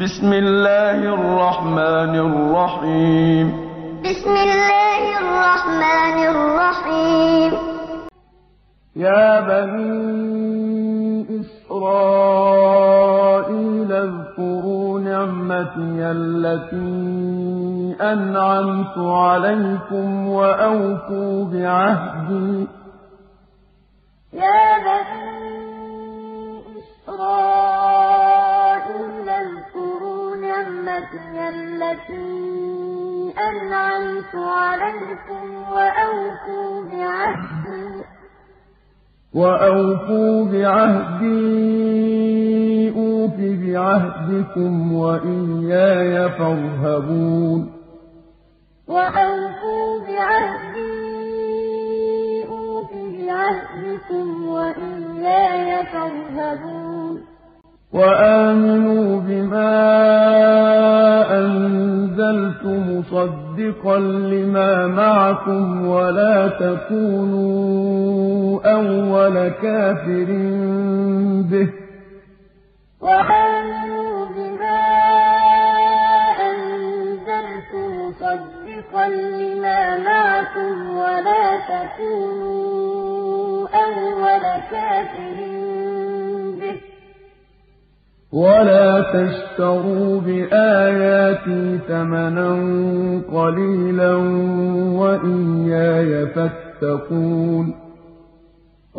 بسم الله الرحمن الرحيم بسم الله الرحمن الرحيم يا بني إسرائيل اذكروا نعمتي التي أنعمت عليكم وأوفوا بعهدي يا وأوفوا بعهدي أوف بعهدكم وإياي فارهبون وأوفوا بعهدي أوف بعهدكم وإياي فارهبون وآمنوا بما أنزلت مصدقا لما معكم ولا تكونوا أول كافر به. وآمنوا بما أنزلت مصدقا لما معكم ولا تكونوا أول كافر به. ولا تشتروا بآياتي ثمنا قليلا وإياي فاتقون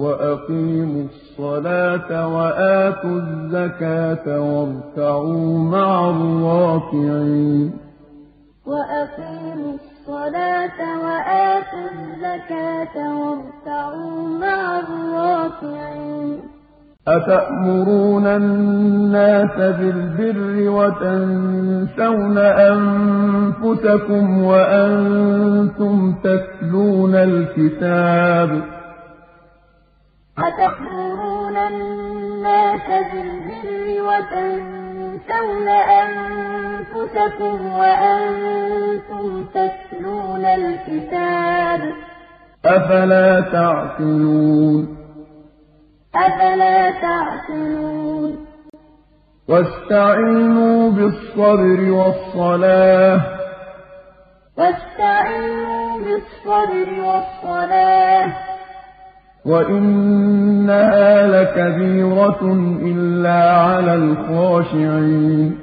وأقيموا الصلاة وآتوا الزكاة واركعوا مع الراكعين وأقيموا الصلاة وآتوا الزكاة واركعوا مع الراكعين أتأمرون الناس بالبر وتنسون أنفسكم وأنتم تتلون الكتاب أتأمرون الناس بالبر وتنسون أنفسكم وأنتم تتلون الكتاب أفلا تعقلون أفلا تعقلون واستعينوا بالصبر والصلاة واستعينوا بالصبر والصلاة وإنها لكبيرة إلا على الخاشعين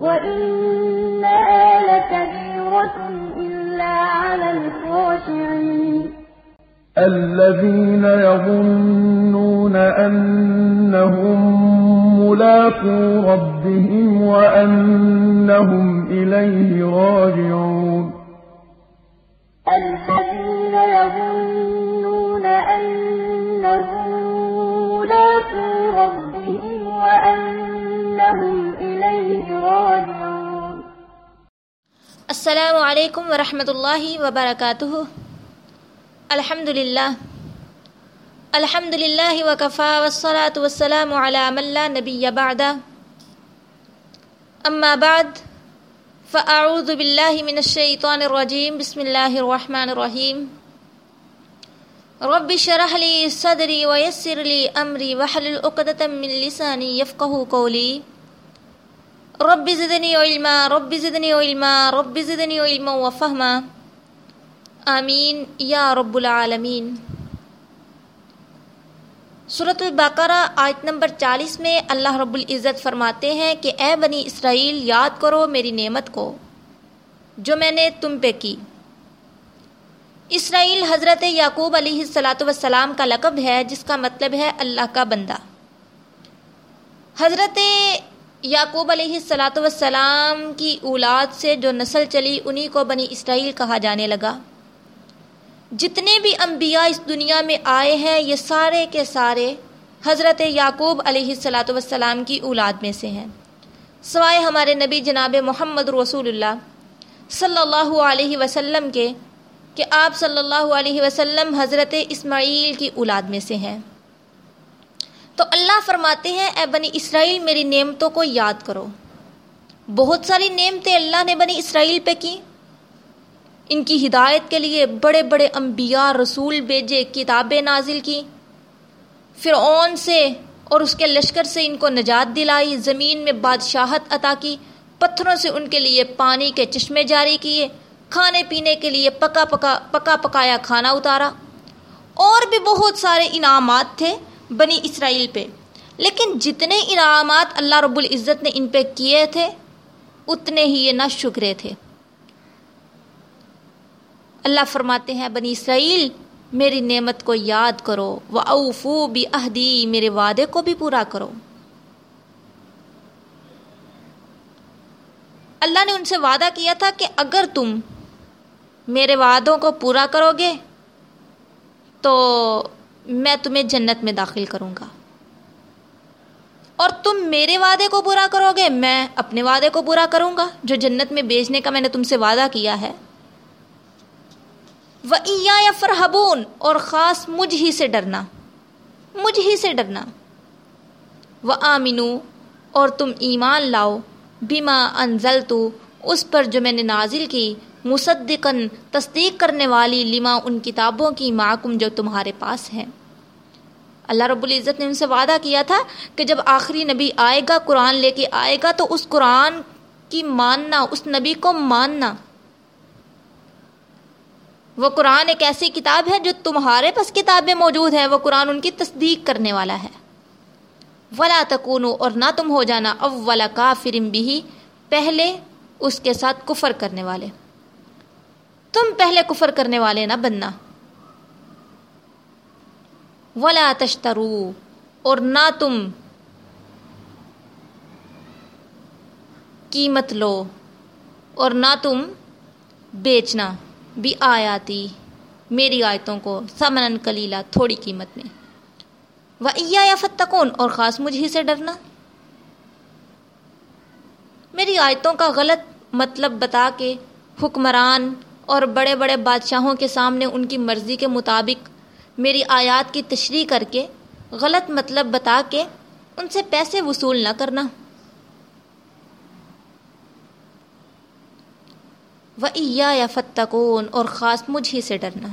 وإنها لكبيرة إلا على الخاشعين الذين يظنون أنهم ملاقو ربهم وأنهم إليه راجعون الذين يظنون وأنهم إليه راجعون. السلام علیکم ورحمۃ اللہ وبرکاتہ الحمد للہ الحمد للہ وکفا والصلاة والسلام علی من لا نبی بعد اما بعد فاعوذ باللہ من الشیطان الرجیم بسم اللہ الرحمن الرحیم رب شرح لی صدری ویسر لی امری وحلل عقدة من لسانی یفقہ قولی۔ رب زدنی علما رب زدنی علما رب زدنی علما و فہما۔ آمین یا رب العالمین صورت البقرہ آیت نمبر چالیس میں اللہ رب العزت فرماتے ہیں کہ اے بنی اسرائیل، یاد کرو میری نعمت کو جو میں نے تم پہ کی۔ اسرائیل حضرت یعقوب علیہ السلاۃ وسلام کا لقب ہے، جس کا مطلب ہے اللہ کا بندہ۔ حضرت یعقوب علیہ السلاۃ وسلام کی اولاد سے جو نسل چلی، انہی کو بنی اسرائیل کہا جانے لگا۔ جتنے بھی انبیاء اس دنیا میں آئے ہیں، یہ سارے کے سارے حضرت یعقوب علیہ السلاۃ وسلام کی اولاد میں سے ہیں۔ سوائے ہمارے نبی جناب محمد رسول اللہ صلی اللہ علیہ وسلم کے کہ آپ صلی اللہ علیہ وسلم حضرت اسماعیل کی اولاد میں سے ہیں۔ تو اللہ فرماتے ہیں، اے بنی اسرائیل، میری نعمتوں کو یاد کرو۔ بہت ساری نعمتیں اللہ نے بنی اسرائیل پہ کی۔ ان کی ہدایت کے لیے بڑے بڑے انبیاء، رسول بھیجے، کتابیں نازل کی۔ فرعون سے اور اس کے لشکر سے ان کو نجات دلائی۔ زمین میں بادشاہت عطا کی۔ پتھروں سے ان کے لیے پانی کے چشمے جاری کیے۔ کھانے پینے کے لیے پکا پکا پکا پکایا کھانا اتارا۔ اور بھی بہت سارے انعامات تھے بنی اسرائیل پہ۔ لیکن جتنے انعامات اللہ رب العزت نے ان پہ کیے تھے، اتنے ہی یہ نہ شکرے تھے۔ اللہ فرماتے ہیں، بنی اسرائیل، میری نعمت کو یاد کرو وہ اوفو بھی اہدی میرے وعدے کو بھی پورا کرو۔ اللہ نے ان سے وعدہ کیا تھا کہ اگر تم میرے وعدوں کو پورا کرو گے تو میں تمہیں جنت میں داخل کروں گا۔ اور تم میرے وعدے کو پورا کرو گے، میں اپنے وعدے کو پورا کروں گا، جو جنت میں بیچنے کا میں نے تم سے وعدہ کیا ہے۔ وہ یا فرحبون اور خاص مجھ ہی سے ڈرنا، مجھ ہی سے ڈرنا۔ وہ آمینو اور تم ایمان لاؤ بیما انزل تو اس پر جو میں نے نازل کی مصدقن تصدیق کرنے والی لما ان کتابوں کی معکم جو تمہارے پاس ہیں۔ اللہ رب العزت نے ان سے وعدہ کیا تھا کہ جب آخری نبی آئے گا، قرآن لے کے آئے گا، تو اس قرآن کی ماننا، اس نبی کو ماننا۔ وہ قرآن ایک ایسی کتاب ہے جو تمہارے پاس کتابیں موجود ہیں، وہ قرآن ان کی تصدیق کرنے والا ہے۔ ولا تکون اور نہ تم ہو جانا اولا کا فرم بھی پہلے اس کے ساتھ کفر کرنے والے۔ تم پہلے کفر کرنے والے نہ بننا۔ ولا تشترو اور نہ تم قیمت لو، اور نہ تم بیچنا۔ بھی آیاتی، میری آیتوں کو سمن کلیلہ تھوڑی قیمت میں۔ و یا فتقون اور خاص مجھ ہی سے ڈرنا۔ میری آیتوں کا غلط مطلب بتا کے حکمران اور بڑے بڑے بادشاہوں کے سامنے ان کی مرضی کے مطابق میری آیات کی تشریح کر کے، غلط مطلب بتا کے ان سے پیسے وصول نہ کرنا۔ و یا فتقون، اور خاص مجھ ہی سے ڈرنا۔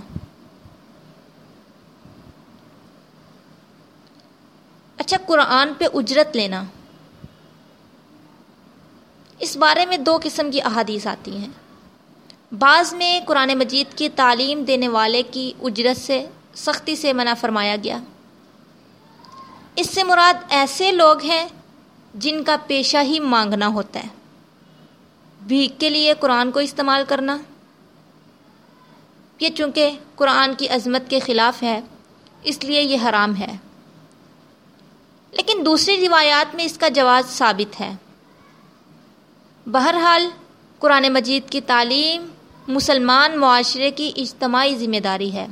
اچھا قرآن پہ اجرت لینا۔ اس بارے میں دو قسم کی احادیث آتی ہیں۔ بعض میں قرآن مجید کی تعلیم دینے والے کی اجرت سے سختی سے منع فرمایا گیا۔ اس سے مراد ایسے لوگ ہیں جن کا پیشہ ہی مانگنا ہوتا ہے۔ بھیک کے لیے قرآن کو استعمال کرنا۔ یہ چونکہ قرآن کی عظمت کے خلاف ہے، اس لیے یہ حرام ہے۔ لیکن دوسری روایات میں اس کا جواز ثابت ہے۔ بہرحال قرآن مجید کی تعلیم مسلمان معاشرے کی اجتماعی ذمہ داری ہے۔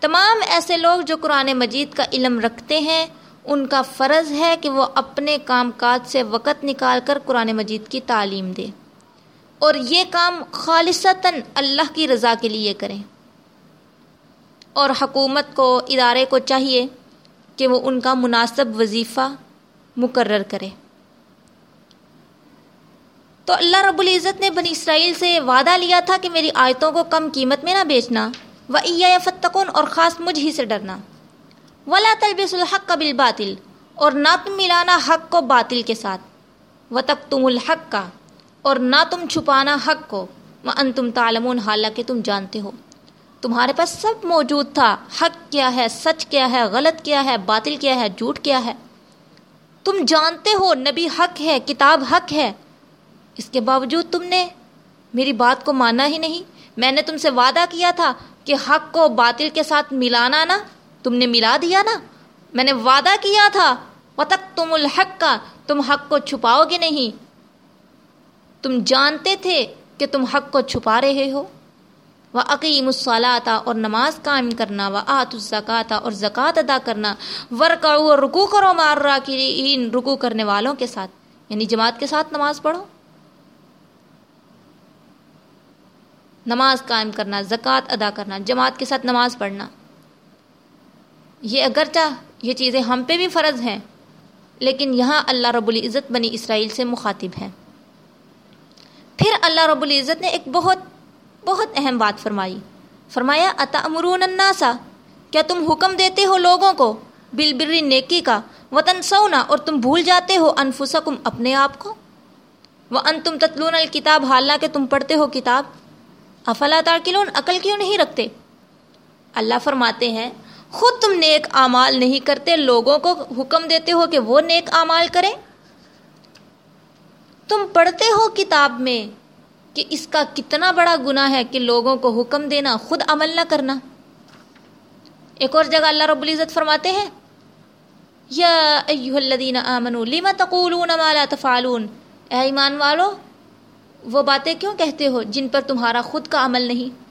تمام ایسے لوگ جو قرآن مجید کا علم رکھتے ہیں، ان کا فرض ہے کہ وہ اپنے کام کاج سے وقت نکال کر قرآن مجید کی تعلیم دے۔ اور یہ کام خالصتاً اللہ کی رضا کے لیے کریں۔ اور حکومت کو، ادارے کو چاہیے کہ وہ ان کا مناسب وظیفہ مقرر کرے۔ تو اللہ رب العزت نے بنی اسرائیل سے وعدہ لیا تھا کہ میری آیتوں کو کم قیمت میں نہ بیچنا۔ و عیا فتقن اور خاص مجھ ہی سے ڈرنا۔ ولا تلبس الحق کا بالباطل، اور نہ تم ملانا حق کو باطل کے ساتھ۔ و تک تم الحق کا اور نہ تم چھپانا حق کو۔ و ان تم تعلمون، حالانکہ تم جانتے ہو۔ تمہارے پاس سب موجود تھا۔ حق کیا ہے، سچ کیا ہے، غلط کیا ہے، باطل کیا ہے، جھوٹ کیا ہے۔ تم جانتے ہو، نبی حق ہے، کتاب حق ہے۔ اس کے باوجود تم نے میری بات کو مانا ہی نہیں۔ میں نے تم سے وعدہ کیا تھا کہ حق کو باطل کے ساتھ ملانا نا، تم نے ملا دیا نا۔ میں نے وعدہ کیا تھا تک تم الحق کا تم حق کو چھپاؤ گے نہیں۔ تم جانتے تھے کہ تم حق کو چھپا رہے ہو۔ و عقیم الصلاطہ اور نماز قائم کرنا۔ و آت الزکاتہ اور زکوٰۃ ادا کرنا۔ ورکا اور رکو کرو مار راکین رکو کرنے والوں کے ساتھ یعنی جماعت کے ساتھ نماز پڑھو۔ نماز قائم کرنا، زکوٰۃ ادا کرنا، جماعت کے ساتھ نماز پڑھنا۔ یہ اگرچہ یہ چیزیں ہم پہ بھی فرض ہیں، لیکن یہاں اللہ رب العزت بنی اسرائیل سے مخاطب ہے پھر اللہ رب العزت نے ایک بہت بہت اہم بات فرمائی۔ فرمایا اتامرون الناسا کیا تم حکم دیتے ہو لوگوں کو؟ بالبری نیکی کا۔ وطن سونا اور تم بھول جاتے ہو انفسکم اپنے آپ کو؟ وہ ان تم تتلون الکتاب حالانکہ تم پڑھتے ہو کتاب۔ افلا تاکلون، عقل کیوں نہیں رکھتے؟ اللہ فرماتے ہیں، خود تم نیک اعمال نہیں کرتے، لوگوں کو حکم دیتے ہو کہ وہ نیک اعمال کریں۔ تم پڑھتے ہو کتاب میں کہ اس کا کتنا بڑا گناہ ہے کہ لوگوں کو حکم دینا، خود عمل نہ کرنا۔ ایک اور جگہ اللہ رب العزت فرماتے ہیں، یا ایوہ الذین آمنوا لما تقولون ما لا تفعلون؟ اے ایمان والو وہ باتیں کیوں کہتے ہو جن پر تمہارا خود کا عمل نہیں؟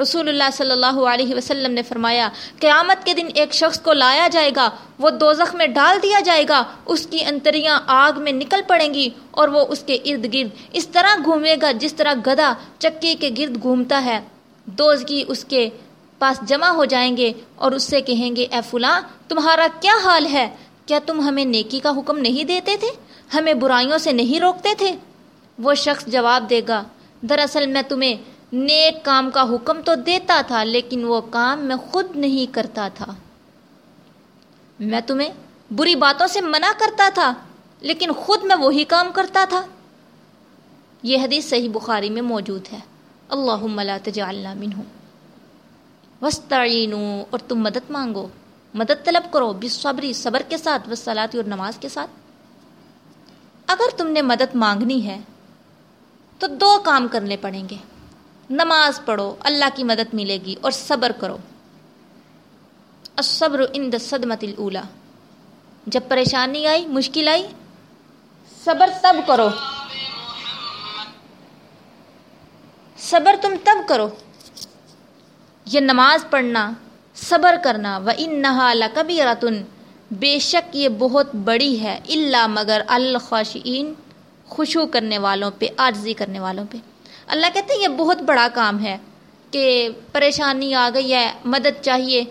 رسول اللہ صلی اللہ علیہ وسلم نے فرمایا، قیامت کے دن ایک شخص کو لایا جائے گا، وہ دوزخ میں ڈال دیا جائے گا، اس کی انتریاں آگ میں نکل پڑیں گی اور وہ اس کے ارد گرد اس طرح گھومے گا جس طرح گدا چکی کے گرد گھومتا ہے۔ دوزگی اس کے پاس جمع ہو جائیں گے اور اس سے کہیں گے، اے فلاں، تمہارا کیا حال ہے؟ کیا تم ہمیں نیکی کا حکم نہیں دیتے تھے؟ ہمیں برائیوں سے نہیں روکتے تھے؟ وہ شخص جواب دے گا، دراصل میں تمہیں نیک کام کا حکم تو دیتا تھا، لیکن وہ کام میں خود نہیں کرتا تھا۔ میں تمہیں بری باتوں سے منع کرتا تھا، لیکن خود میں وہی کام کرتا تھا۔ یہ حدیث صحیح بخاری میں موجود ہے۔ اللہ لا تجعلنا منہم۔ وسطینو اور تم مدد مانگو۔ مدد طلب کرو بصبری صبر کے ساتھ وسلاتی اور نماز کے ساتھ۔ اگر تم نے مدد مانگنی ہے تو دو کام کرنے پڑیں گے۔ نماز پڑھو، اللہ کی مدد ملے گی اور صبر کرو۔ الصبر ان صدمت الاولا جب پریشانی آئی، مشکل آئی، صبر تب کرو۔ صبر تم تب کرو۔ یہ نماز پڑھنا، صبر کرنا و ان نہا کبھی بے شک یہ بہت بڑی ہے اللہ مگر الخوشین خوشو کرنے والوں پہ عارضی کرنے والوں پہ۔ اللہ کہتے ہیں یہ بہت بڑا کام ہے کہ پریشانی آ گئی ہے، مدد چاہیے،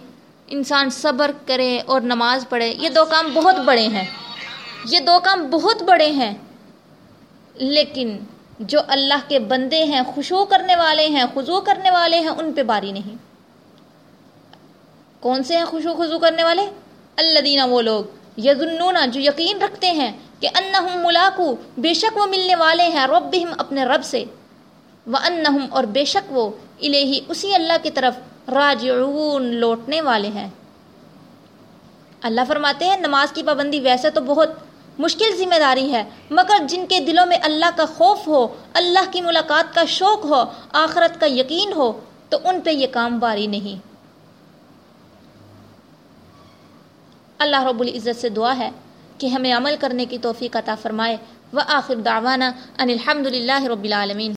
انسان صبر کرے اور نماز پڑھے۔ یہ دو کام بہت بڑے ہیں۔ یہ دو کام بہت بڑے ہیں۔ لیکن جو اللہ کے بندے ہیں، خوشو کرنے والے ہیں خضو کرنے والے ہیں، ان پہ باری نہیں۔ کون سے ہیں خوشو خضو کرنے والے؟ اللہ دینا وہ لوگ یزنونا جو یقین رکھتے ہیں۔ کہ انہم ملاقو بے شک وہ ملنے والے ہیں ربہم اپنے رب سے۔ و انہم اور بے شک وہ الہی اسی اللہ کی طرف راجعون، لوٹنے والے ہیں۔ اللہ فرماتے ہیں، نماز کی پابندی ویسے تو بہت مشکل ذمہ داری ہے، مگر جن کے دلوں میں اللہ کا خوف ہو، اللہ کی ملاقات کا شوق ہو، آخرت کا یقین ہو، تو ان پہ یہ کام باری نہیں۔ اللہ رب العزت سے دعا ہے۔ کہ ہمیں عمل کرنے کی توفیق عطا فرمائے۔ و آخر دعوانا ان الحمد للہ رب العالمین۔